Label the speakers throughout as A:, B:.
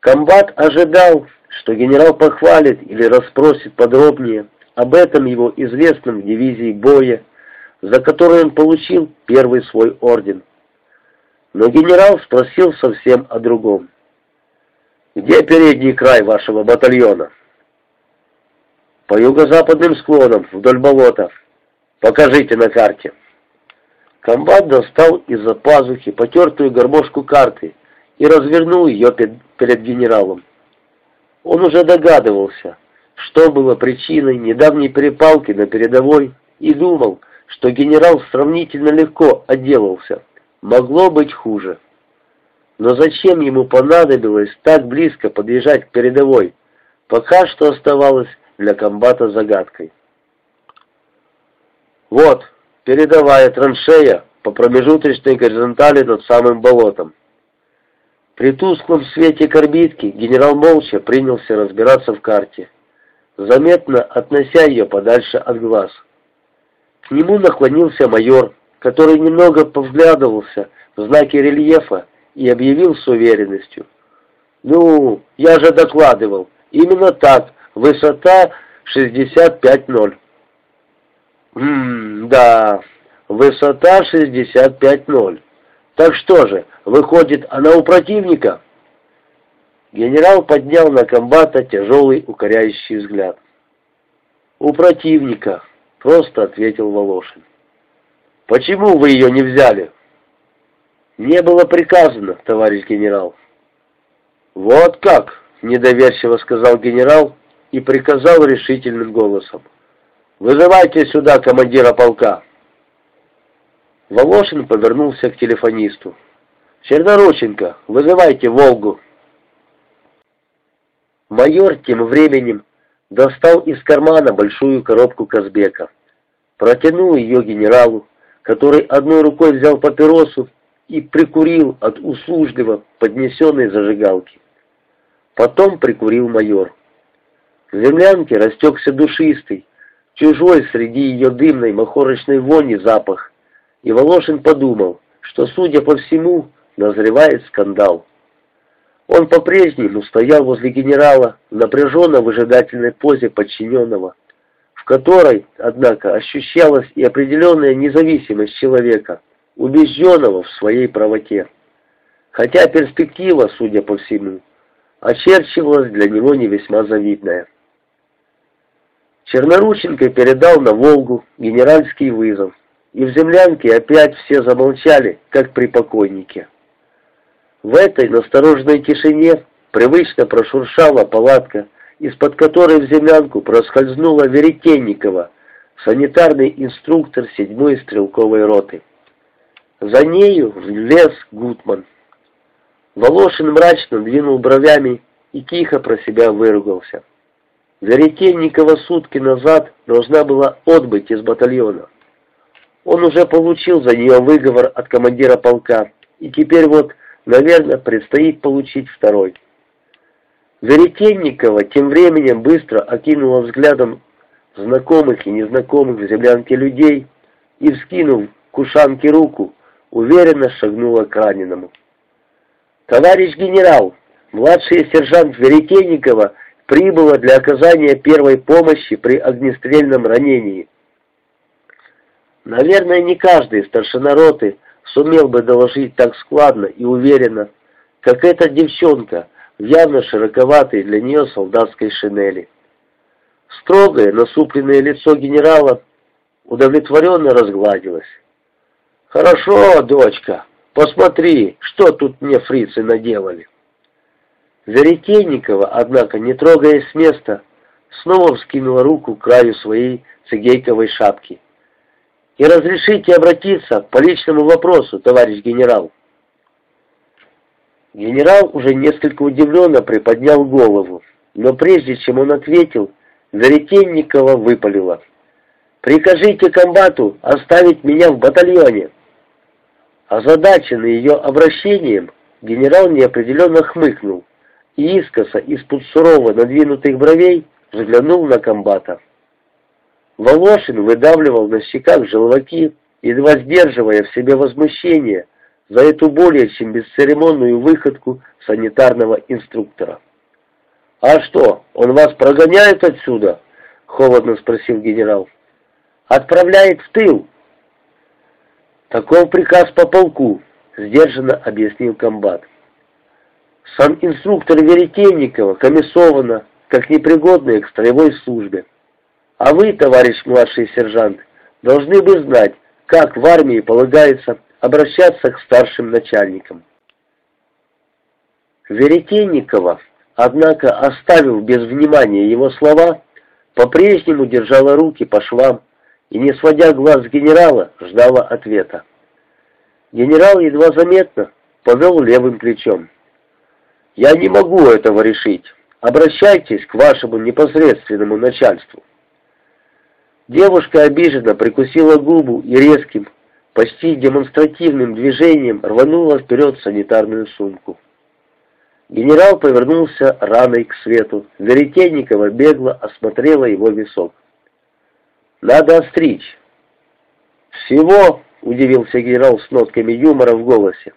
A: Комбат ожидал, что генерал похвалит или расспросит подробнее об этом его известном дивизии боя, за который он получил первый свой орден. Но генерал спросил совсем о другом. «Где передний край вашего батальона?» «По юго-западным склонам, вдоль болота. Покажите на карте». Комбат достал из-за пазухи потертую гармошку карты и развернул ее перед генералом. Он уже догадывался, что было причиной недавней перепалки на передовой, и думал, что генерал сравнительно легко отделался. Могло быть хуже. Но зачем ему понадобилось так близко подъезжать к передовой, пока что оставалось для комбата загадкой. Вот, передовая траншея по промежуточной горизонтали над самым болотом. При тусклом свете корбитки генерал молча принялся разбираться в карте, заметно относя ее подальше от глаз. К нему наклонился майор, который немного повглядывался в знаки рельефа и объявил с уверенностью. «Ну, я же докладывал, именно так, высота 65-0». «Ммм, да, высота 65-0. Так что же, выходит, она у противника?» Генерал поднял на комбата тяжелый укоряющий взгляд. «У противника», — просто ответил Волошин. «Почему вы ее не взяли?» «Не было приказано, товарищ генерал». «Вот как?» — недоверчиво сказал генерал и приказал решительным голосом. «Вызывайте сюда командира полка». Волошин повернулся к телефонисту. «Чернорученко, вызывайте «Волгу». Майор тем временем достал из кармана большую коробку Казбека, протянул ее генералу, который одной рукой взял папиросу и прикурил от услужливо поднесенной зажигалки. Потом прикурил майор. В землянке растекся душистый, чужой среди ее дымной махорочной вони запах, и Волошин подумал, что, судя по всему, назревает скандал. Он по-прежнему стоял возле генерала в напряженно выжидательной позе подчиненного, в которой, однако, ощущалась и определенная независимость человека, убежденного в своей правоте. Хотя перспектива, судя по всему, очерчивалась для него не весьма завидная. Чернорученко передал на Волгу генеральский вызов, и в землянке опять все замолчали, как при покойнике. В этой настороженной тишине привычно прошуршала палатка, из-под которой в землянку проскользнула Веретенникова, санитарный инструктор седьмой стрелковой роты. За нею влез Гутман. Волошин мрачно двинул бровями и тихо про себя выругался. Веретенникова сутки назад должна была отбыть из батальона. Он уже получил за нее выговор от командира полка, и теперь вот, наверное, предстоит получить второй. Веретенникова тем временем быстро окинула взглядом знакомых и незнакомых в землянке людей и, вскинув к ушанке руку, уверенно шагнула к раненому. «Товарищ генерал, младший сержант Веретенникова прибыла для оказания первой помощи при огнестрельном ранении». Наверное, не каждый старшина роты сумел бы доложить так складно и уверенно, как эта девчонка в явно широковатой для нее солдатской шинели. Строгое, насупленное лицо генерала удовлетворенно разгладилось. «Хорошо, дочка, посмотри, что тут мне фрицы наделали». Веретенникова, однако, не трогаясь с места, снова вскинула руку к краю своей цигейковой шапки и разрешите обратиться по личному вопросу, товарищ генерал». Генерал уже несколько удивленно приподнял голову, но прежде чем он ответил, Веретенникова выпалила. «Прикажите комбату оставить меня в батальоне». Озадаченный ее обращением, генерал неопределенно хмыкнул и искоса из-под сурово надвинутых бровей взглянул на комбата. Волошин выдавливал на щеках желваки, едва сдерживая в себе возмущение, за эту более чем бесцеремонную выходку санитарного инструктора. «А что, он вас прогоняет отсюда?» — холодно спросил генерал. «Отправляет в тыл». «Таков приказ по полку», — сдержанно объяснил комбат. «Сам инструктор Веретенникова комиссована, как непригодная к строевой службе. А вы, товарищ младший сержант, должны бы знать, как в армии полагается обращаться к старшим начальникам. Веретенникова, однако, оставив без внимания его слова, по-прежнему держала руки по швам и, не сводя глаз генерала, ждала ответа. Генерал едва заметно повел левым плечом. «Я не могу этого решить. Обращайтесь к вашему непосредственному начальству». Девушка обиженно прикусила губу и резким, почти демонстративным движением рванула вперед санитарную сумку. Генерал повернулся раной к свету. Веретенникова бегло осмотрела его висок. «Надо остричь». «Всего?» — удивился генерал с нотками юмора в голосе.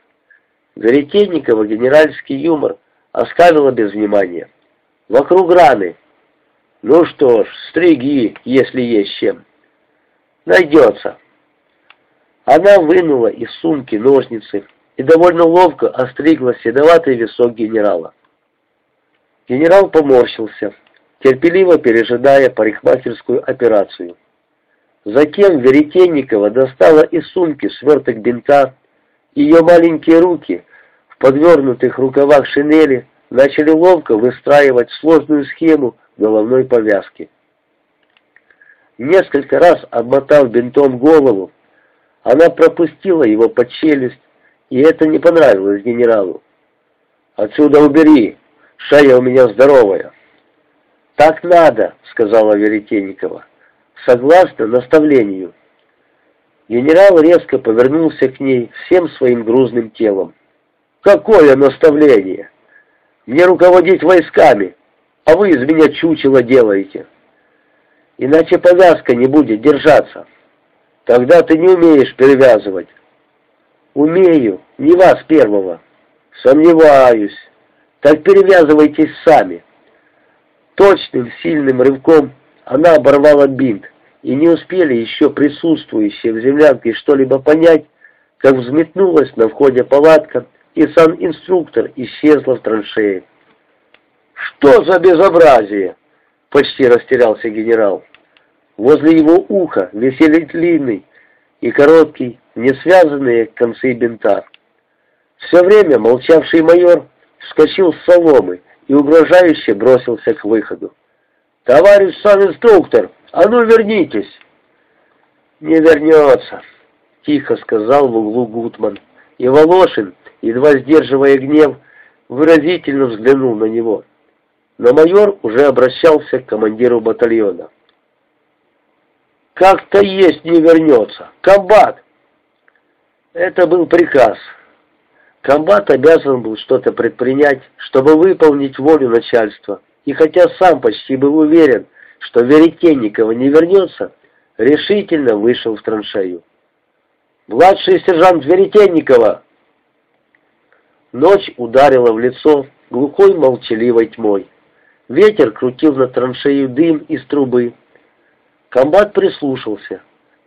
A: Веретенникова генеральский юмор оскалила без внимания. «Вокруг раны. Ну что ж, стриги, если есть чем». «Найдется». Она вынула из сумки ножницы и довольно ловко остригла седоватый висок генерала. Генерал поморщился, терпеливо пережидая парикмахерскую операцию. Затем Веретенникова достала из сумки сверток бинта, ее маленькие руки в подвернутых рукавах шинели начали ловко выстраивать сложную схему головной повязки. Несколько раз обмотав бинтом голову, она пропустила его под челюсть, и это не понравилось генералу. «Отсюда убери, шея у меня здоровая». «Так надо», — сказала Веретенникова, — «согласно наставлению». Генерал резко повернулся к ней всем своим грузным телом. «Какое наставление? Мне руководить войсками, а вы из меня чучело делаете. Иначе повязка не будет держаться». Тогда ты не умеешь перевязывать. Умею, не вас первого. Сомневаюсь. Так перевязывайтесь сами. Точным сильным рывком она оборвала бинт, и не успели еще присутствующие в землянке что-либо понять, как взметнулась на входе палатка, и сам инструктор исчезла в траншее. «Что за безобразие?» — почти растерялся генерал. Возле его уха висели длинный и короткий, не связанные концы бинта. Все время молчавший майор вскочил с соломы и угрожающе бросился к выходу. «Товарищ сам-инструктор, а ну вернитесь!» «Не вернется», — тихо сказал в углу Гутман, и Волошин, едва сдерживая гнев, выразительно взглянул на него. Но майор уже обращался к командиру батальона. Как-то есть не вернется. Комбат!» Это был приказ. Комбат обязан был что-то предпринять, чтобы выполнить волю начальства. И хотя сам почти был уверен, что Веретенникова не вернется, решительно вышел в траншею. «Младший сержант Веретенникова!» Ночь ударила в лицо глухой молчаливой тьмой. Ветер крутил на траншею дым из трубы, Комбат прислушался.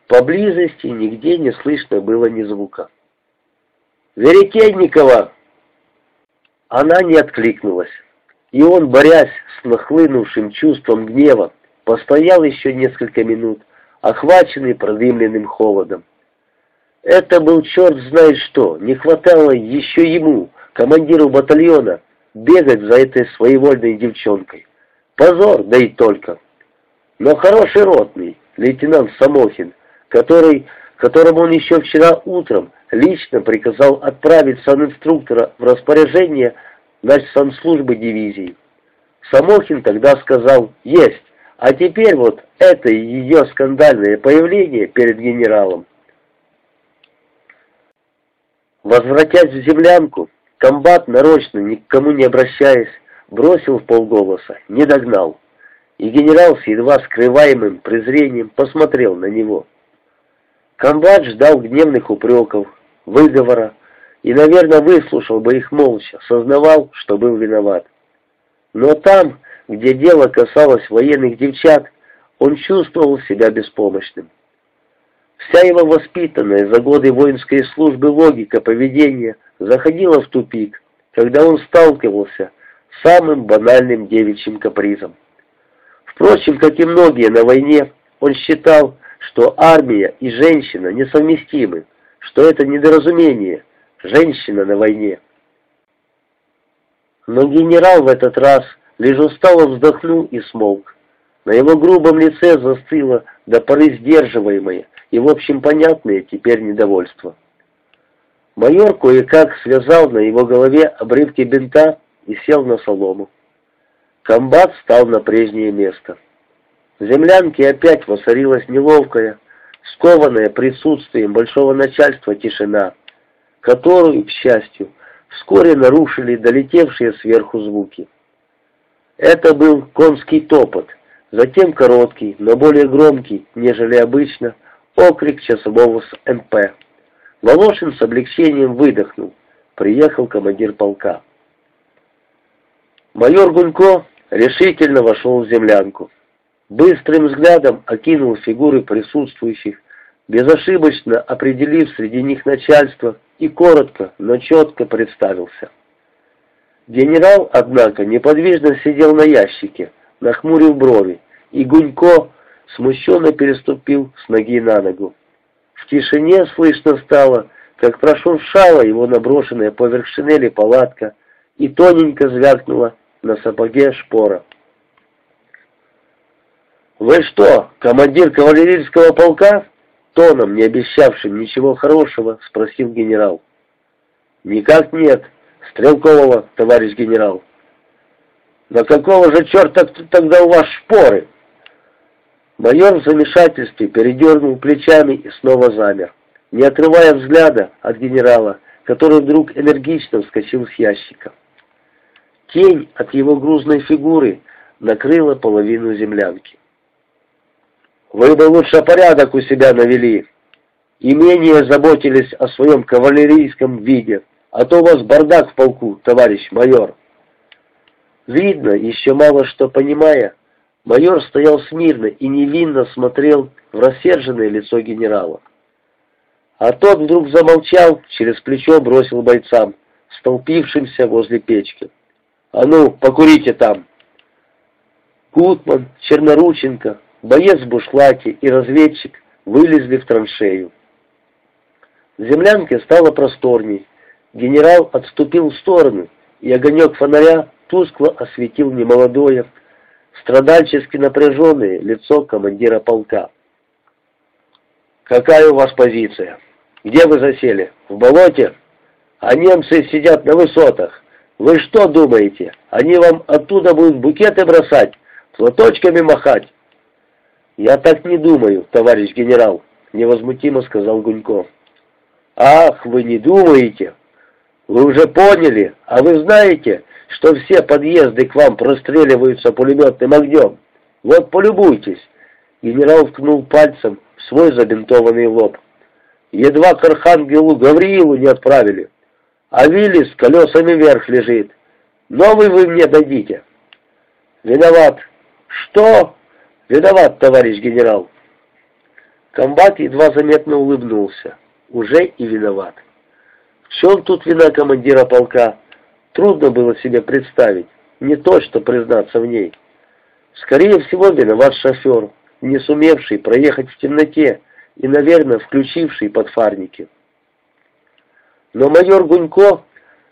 A: Поблизости нигде не слышно было ни звука. «Веретенникова!» Она не откликнулась, и он, борясь с нахлынувшим чувством гнева, постоял еще несколько минут, охваченный продымленным холодом. Это был черт знает что, не хватало еще ему, командиру батальона, бегать за этой своевольной девчонкой. Позор, да и только но хороший ротный, лейтенант Самохин, который, которому он еще вчера утром лично приказал отправить санинструктора в распоряжение санслужбы дивизии. Самохин тогда сказал «Есть», а теперь вот это ее скандальное появление перед генералом. Возвратясь в землянку, комбат, нарочно, никому не обращаясь, бросил в полголоса, не догнал и генерал с едва скрываемым презрением посмотрел на него. Комбат ждал гневных упреков, выговора и, наверное, выслушал бы их молча, сознавал, что был виноват. Но там, где дело касалось военных девчат, он чувствовал себя беспомощным. Вся его воспитанная за годы воинской службы логика поведения заходила в тупик, когда он сталкивался с самым банальным девичьим капризом. Впрочем, как и многие на войне, он считал, что армия и женщина несовместимы, что это недоразумение, женщина на войне. Но генерал в этот раз лишь устало вздохнул и смолк. На его грубом лице застыло до поры сдерживаемое и, в общем, понятное теперь недовольство. Майор кое-как связал на его голове обрывки бинта и сел на солому. Комбат встал на прежнее место. В землянке опять воцарилась неловкая, скованная присутствием большого начальства тишина, которую, к счастью, вскоре нарушили долетевшие сверху звуки. Это был конский топот, затем короткий, но более громкий, нежели обычно, окрик часового с МП. Волошин с облегчением выдохнул. Приехал командир полка. Майор Гунько решительно вошел в землянку. Быстрым взглядом окинул фигуры присутствующих, безошибочно определив среди них начальство и коротко, но четко представился. Генерал, однако, неподвижно сидел на ящике, нахмурив брови, и Гунько смущенно переступил с ноги на ногу. В тишине слышно стало, как прошуршала его наброшенная поверх шинели палатка и тоненько звякнула на сапоге шпора. «Вы что, командир кавалерийского полка?» Тоном, не обещавшим ничего хорошего, спросил генерал. «Никак нет, Стрелкового, товарищ генерал». «На какого же черта тогда у вас шпоры?» Майор в замешательстве передернул плечами и снова замер, не отрывая взгляда от генерала, который вдруг энергично вскочил с ящика. Тень от его грузной фигуры накрыла половину землянки. «Вы бы лучше порядок у себя навели и менее заботились о своем кавалерийском виде, а то у вас бардак в полку, товарищ майор». Видно, еще мало что понимая, Майор стоял смирно и невинно смотрел в рассерженное лицо генерала. А тот вдруг замолчал, через плечо бросил бойцам, столпившимся возле печки. «А ну, покурите там!» Гутман, Чернорученко, боец в бушлате и разведчик вылезли в траншею. В землянке стало просторней. Генерал отступил в сторону, и огонек фонаря тускло осветил немолодое, страдальчески напряженное лицо командира полка. «Какая у вас позиция? Где вы засели? В болоте? А немцы сидят на высотах. Вы что думаете, они вам оттуда будут букеты бросать, платочками махать?» «Я так не думаю, товарищ генерал», — невозмутимо сказал Гунько. «Ах, вы не думаете? Вы уже поняли, а вы знаете, что все подъезды к вам простреливаются пулеметным огнем. Вот полюбуйтесь. Генерал ткнул пальцем в свой забинтованный лоб. Едва к архангелу Гавриилу не отправили. А Вилли с колесами вверх лежит. Новый вы мне дадите. Виноват. Что? Виноват, товарищ генерал. Комбат едва заметно улыбнулся. Уже и виноват. В чем тут вина командира полка? Трудно было себе представить, не то что признаться в ней. Скорее всего, виноват шофер, не сумевший проехать в темноте и, наверное, включивший подфарники. Но майор Гунько,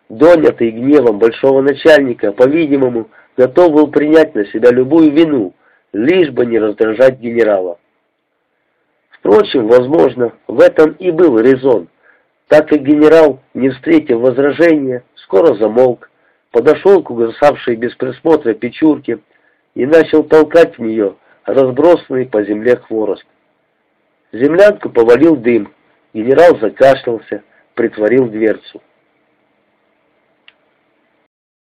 A: донятый гневом большого начальника, по-видимому, готов был принять на себя любую вину, лишь бы не раздражать генерала. Впрочем, возможно, в этом и был резон, так как генерал, не встретив возражения, скоро замолк, подошел к угасавшей без присмотра печурке и начал толкать в нее разбросанный по земле хворост. Землянку повалил дым, генерал закашлялся, притворил дверцу.